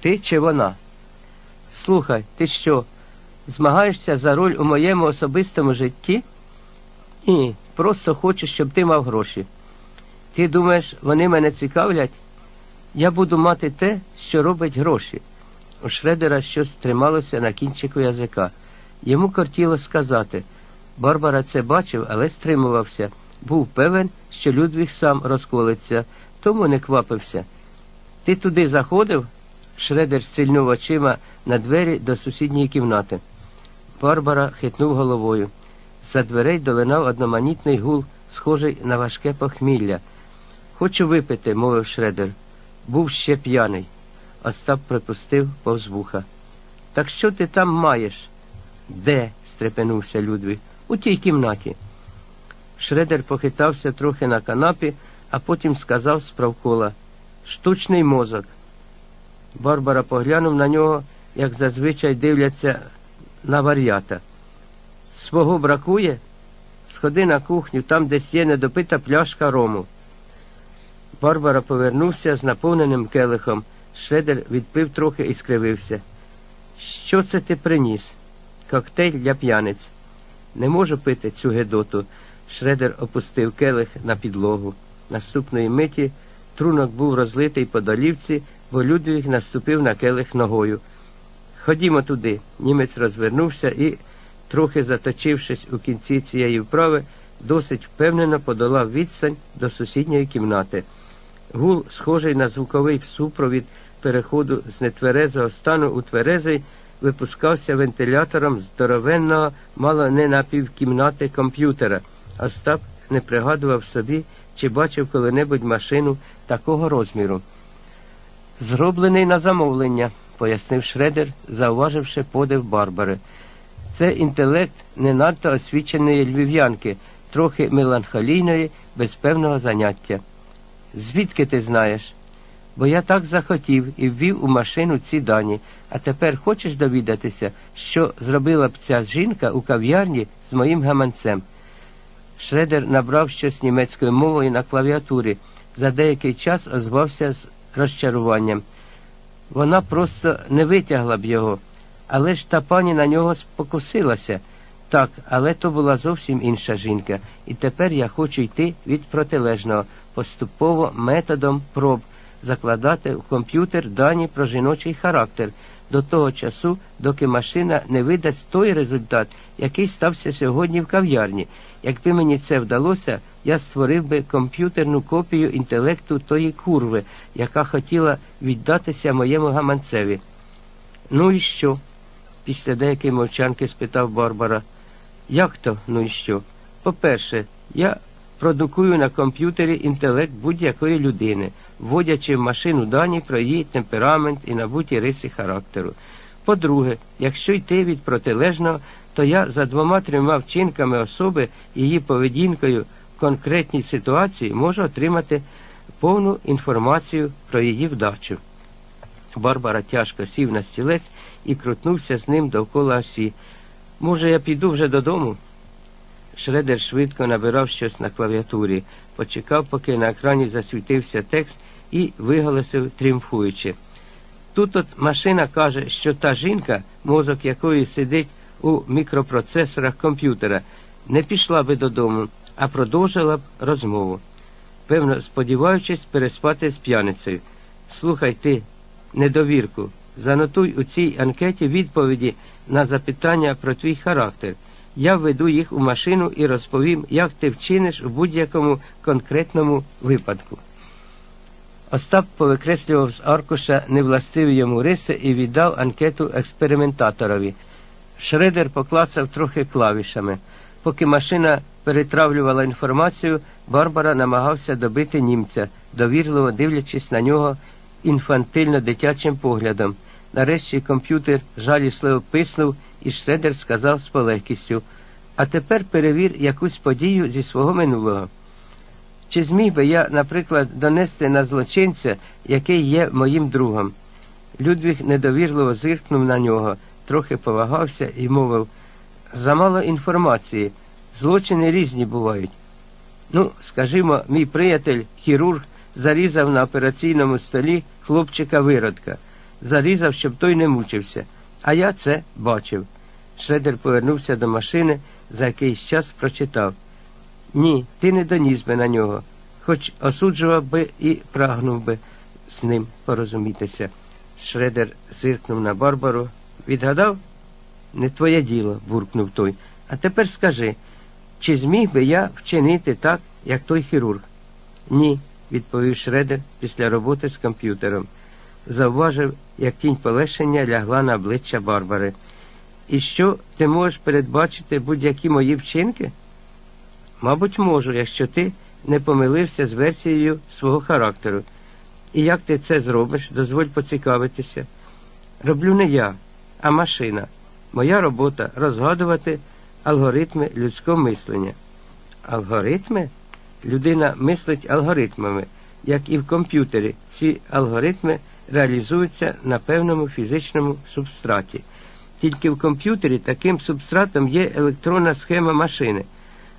Ти чи вона? Слухай, ти що, змагаєшся за роль у моєму особистому житті? Ні, просто хочу, щоб ти мав гроші. Ти думаєш, вони мене цікавлять? Я буду мати те, що робить гроші. У Шредера щось трималося на кінчику язика. Йому кортіло сказати. Барбара це бачив, але стримувався. Був певен, що Людвіг сам розколиться, тому не квапився. Ти туди заходив? Шредер сильнув очима на двері до сусідньої кімнати. Барбара хитнув головою. За дверей долинав одноманітний гул, схожий на важке похмілля. Хочу випити, мовив Шредер. Був ще п'яний. Остап припустив повз вуха. Так що ти там маєш? Де? стрепенувся Людвиг. У тій кімнаті. Шредер похитався трохи на канапі, а потім сказав справкола Штучний мозок. Барбара поглянув на нього, як зазвичай дивляться на вар'ята. Свого бракує? Сходи на кухню, там десь є недопита пляшка рому. Барбара повернувся з наповненим келихом. Шредер відпив трохи і скривився. Що це ти приніс? Коктейль для п'яниць. Не можу пити цю гедоту. Шредер опустив келих на підлогу. Наступної миті трунок був розлитий по долівці, бо Людвіг наступив на келих ногою. Ходімо туди. Німець розвернувся і, трохи заточившись у кінці цієї вправи, досить впевнено подолав відстань до сусідньої кімнати. Гул, схожий на звуковий супровід переходу з нетверезого стану у тверезий, випускався вентилятором здоровенного, мало не напівкімнати комп'ютера. Остап не пригадував собі, чи бачив коли-небудь машину такого розміру. Зроблений на замовлення, пояснив Шредер, зауваживши подив Барбари. Це інтелект не надто освіченої львів'янки, трохи меланхолійної, без певного заняття. Звідки ти знаєш? Бо я так захотів і ввів у машину ці дані, а тепер хочеш довідатися, що зробила б ця жінка у кав'ярні з моїм гаманцем. Шредер набрав щось німецькою мовою на клавіатурі, за деякий час озвався з розчаруванням. Вона просто не витягла б його, але ж та пані на нього спокусилася. Так, але то була зовсім інша жінка, і тепер я хочу йти від протилежного, поступово методом проб закладати в комп'ютер дані про жіночий характер до того часу, доки машина не видасть той результат, який стався сьогодні в кав'ярні. Якби мені це вдалося, я створив би комп'ютерну копію інтелекту тої курви, яка хотіла віддатися моєму гаманцеві. Ну і що? після деякої мовчанки спитав Барбара. Як то, ну і що? По-перше, я продукую на комп'ютері інтелект будь-якої людини, вводячи в машину дані про її темперамент і набуті риси характеру. По-друге, якщо йти від протилежного, то я за двома-трьома вчинками особи її поведінкою в конкретній ситуації можу отримати повну інформацію про її вдачу. Барбара тяжко сів на стілець і крутнувся з ним довкола осі. Може, я піду вже додому? Шредер швидко набирав щось на клавіатурі, почекав, поки на екрані засвітився текст і виголосив тріумфуючи. Тут от машина каже, що та жінка, мозок якої сидить у мікропроцесорах комп'ютера, не пішла би додому, а продовжила б розмову. Певно, сподіваючись переспати з п'яницею. Слухай ти, недовірку, занотуй у цій анкеті відповіді на запитання про твій характер. Я введу їх у машину і розповім, як ти вчиниш у будь-якому конкретному випадку. Остап повикреслював з аркуша невластиві йому риси і віддав анкету експериментаторові. Шредер поклацав трохи клавішами. Поки машина перетравлювала інформацію, Барбара намагався добити німця, довірливо дивлячись на нього інфантильно дитячим поглядом. Нарешті комп'ютер жалісливо писнув, і Шредер сказав з полегкістю А тепер перевір якусь подію зі свого минулого. Чи зміг би я, наприклад, донести на злочинця, який є моїм другом? Людвіг недовірливо зиркнув на нього, трохи повагався і мовив замало інформації, злочини різні бувають. Ну, скажімо, мій приятель, хірург, зарізав на операційному столі хлопчика виродка. зарізав, щоб той не мучився. А я це бачив. Шредер повернувся до машини, за якийсь час прочитав. Ні, ти не доніс би на нього, хоч осуджував би і прагнув би з ним порозумітися. Шредер зиркнув на Барбару. Відгадав? Не твоє діло, буркнув той. А тепер скажи, чи зміг би я вчинити так, як той хірург? Ні, відповів Шредер після роботи з комп'ютером. Завважив, як тінь полегшення лягла на обличчя Барбари. І що ти можеш передбачити будь-які мої вчинки? Мабуть, можу, якщо ти не помилився з версією свого характеру. І як ти це зробиш, дозволь поцікавитися. Роблю не я, а машина. Моя робота розгадувати алгоритми людського мислення. Алгоритми? Людина мислить алгоритмами, як і в комп'ютері. Ці алгоритми реалізуються на певному фізичному субстраті. Тільки в комп'ютері таким субстратом є електронна схема машини,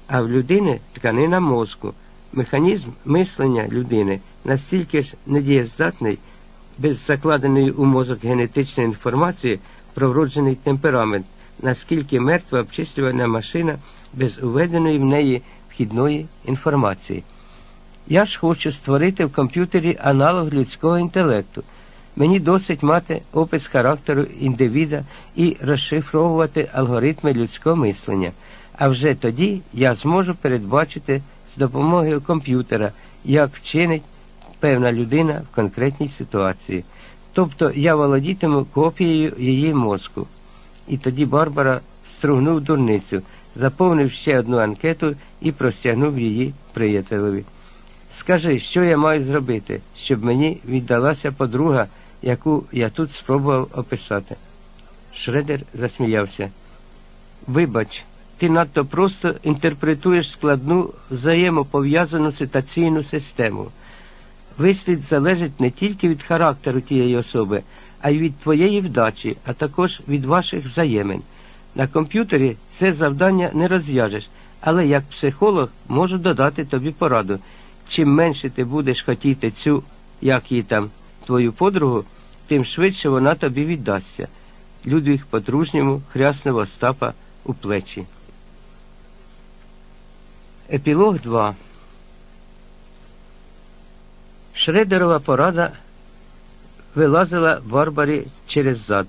а в людини тканина мозку. Механізм мислення людини настільки ж недієздатний, без закладеної у мозок генетичної інформації про вроджений темперамент, наскільки мертва обчислювальна машина без уведеної в неї вхідної інформації. Я ж хочу створити в комп'ютері аналог людського інтелекту. Мені досить мати опис характеру індивіда і розшифровувати алгоритми людського мислення, а вже тоді я зможу передбачити з допомогою комп'ютера, як вчинить певна людина в конкретній ситуації. Тобто я володітиму копією її мозку. І тоді Барбара стругнув дурницю, заповнив ще одну анкету і простягнув її приятелеві. Скажи, що я маю зробити, щоб мені віддалася подруга, яку я тут спробував описати. Шредер засміявся. Вибач, ти надто просто інтерпретуєш складну взаємопов'язану ситуаційну систему. Вислід залежить не тільки від характеру тієї особи, а й від твоєї вдачі, а також від ваших взаємин. На комп'ютері це завдання не розв'яжеш, але як психолог можу додати тобі пораду. Чим менше ти будеш хотіти цю, як її там, твою подругу, тим швидше вона тобі віддасться. Людвіг по-дружньому хряснув Остапа у плечі. Епілог 2 Шредерова порада вилазила Барбарі через зад.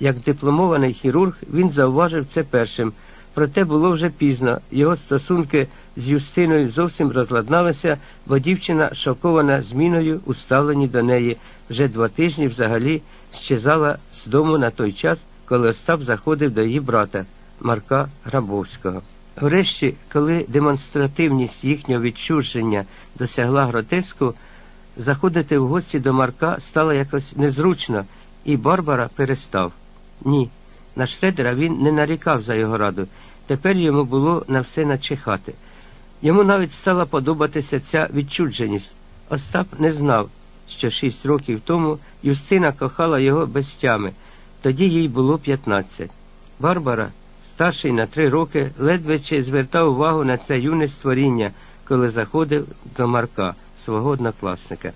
Як дипломований хірург, він зауважив це першим, проте було вже пізно. Його стосунки з Юстиною зовсім розладналися, бо дівчина, шокована зміною, уставлені до неї, вже два тижні взагалі щезала з дому на той час, коли Остап заходив до її брата Марка Грабовського. Врешті, коли демонстративність їхнього відчуження досягла гротеску, заходити в гості до Марка стало якось незручно, і Барбара перестав. Ні, на Шредера він не нарікав за його раду. Тепер йому було на все начихати. Йому навіть стала подобатися ця відчудженість. Остап не знав, що шість років тому Юстина кохала його без тями, тоді їй було п'ятнадцять. Барбара, старший на три роки, ледве чи звертав увагу на це юне створіння, коли заходив до Марка, свого однокласника.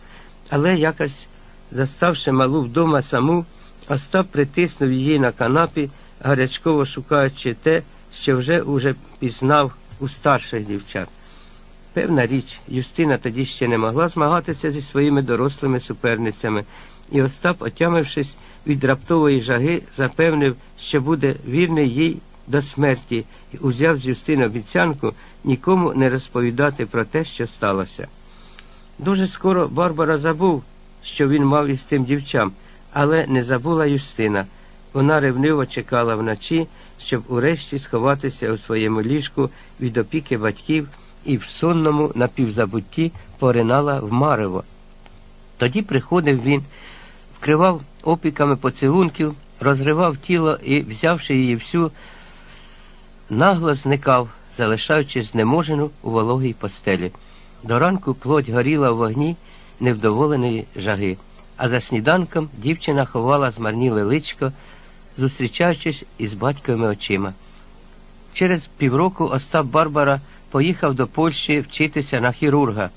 Але якось, заставши малу вдома саму, Остап притиснув її на канапі, гарячково шукаючи те, що вже уже пізнав у старших дівчат. Певна річ, Юстина тоді ще не могла змагатися зі своїми дорослими суперницями, і Остап, отямившись від раптової жаги, запевнив, що буде вірний їй до смерті, і узяв з Юстини обіцянку нікому не розповідати про те, що сталося. Дуже скоро Барбара забув, що він мав із тим дівчам, але не забула Юстина. Вона ревниво чекала вночі, щоб урешті сховатися у своєму ліжку від опіки батьків і в сонному напівзабутті поринала в марево. Тоді приходив він, вкривав опіками поцілунків, розривав тіло і, взявши її всю, нагло зникав, залишаючи знеможену у вологій постелі. До ранку плоть горіла в вогні невдоволеної жаги, а за сніданком дівчина ховала змарніле личко, зустрічаючись із батьковими очима. Через півроку Остап Барбара поїхав до Польщі вчитися на хірурга.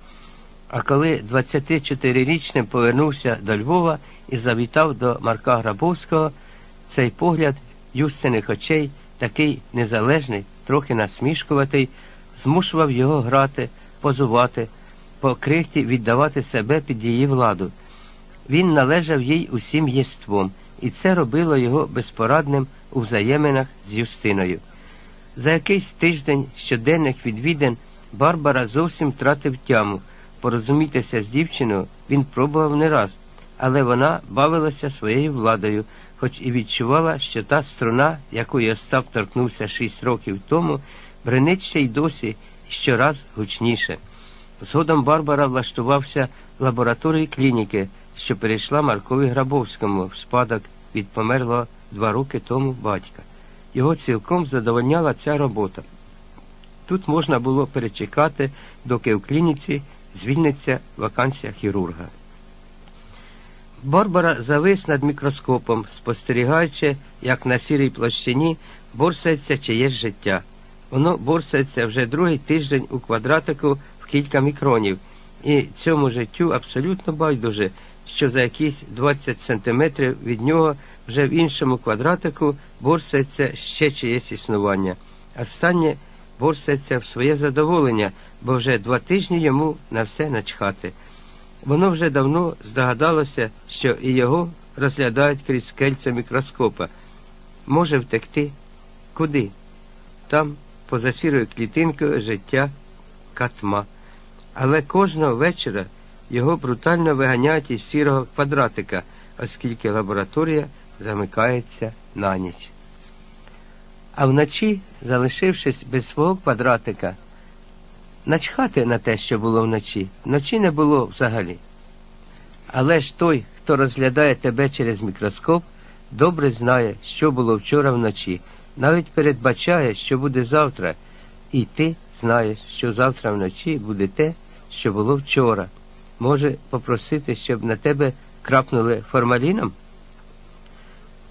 А коли 24-річним повернувся до Львова і завітав до Марка Грабовського, цей погляд Юстиних очей, такий незалежний, трохи насмішкуватий, змушував його грати, позувати, по крихті віддавати себе під її владу. Він належав їй усім єством, і це робило його безпорадним у взаєминах з Юстиною. За якийсь тиждень щоденних відвідин Барбара зовсім втратив тяму. Порозумітися з дівчиною він пробував не раз, але вона бавилася своєю владою, хоч і відчувала, що та струна, якої Остап торкнувся шість років тому, бренить й досі щораз гучніше. Згодом Барбара влаштувався в лабораторії клініки, що перейшла Маркові Грабовському в спадок від померлого два роки тому батька. Його цілком задовольняла ця робота. Тут можна було перечекати, доки в клініці звільниться вакансія хірурга. Барбара завис над мікроскопом, спостерігаючи, як на сірій площині борсається чиєсь життя. Воно борсається вже другий тиждень у квадратику в кілька мікронів, і цьому життю абсолютно байдуже, що за якісь 20 сантиметрів від нього вже в іншому квадратику борсається ще чиєсь існування. Останнє борсається в своє задоволення, бо вже два тижні йому на все начхати. Воно вже давно здогадалося, що і його розглядають крізь кельця мікроскопа. Може втекти? Куди? Там, поза сірою клітинкою життя катма. Але кожного вечора його брутально виганяють із сірого квадратика, оскільки лабораторія замикається на ніч. А вночі, залишившись без свого квадратика, начхати на те, що було вночі, вночі не було взагалі. Але ж той, хто розглядає тебе через мікроскоп, добре знає, що було вчора вночі, навіть передбачає, що буде завтра, і ти знаєш, що завтра вночі буде те, що було вчора. Може попросити, щоб на тебе крапнули формаліном?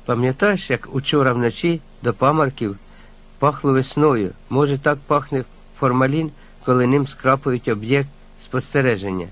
Пам'ятаєш, як учора вночі до памарків пахло весною, може так пахне формалін, коли ним скрапують об'єкт спостереження.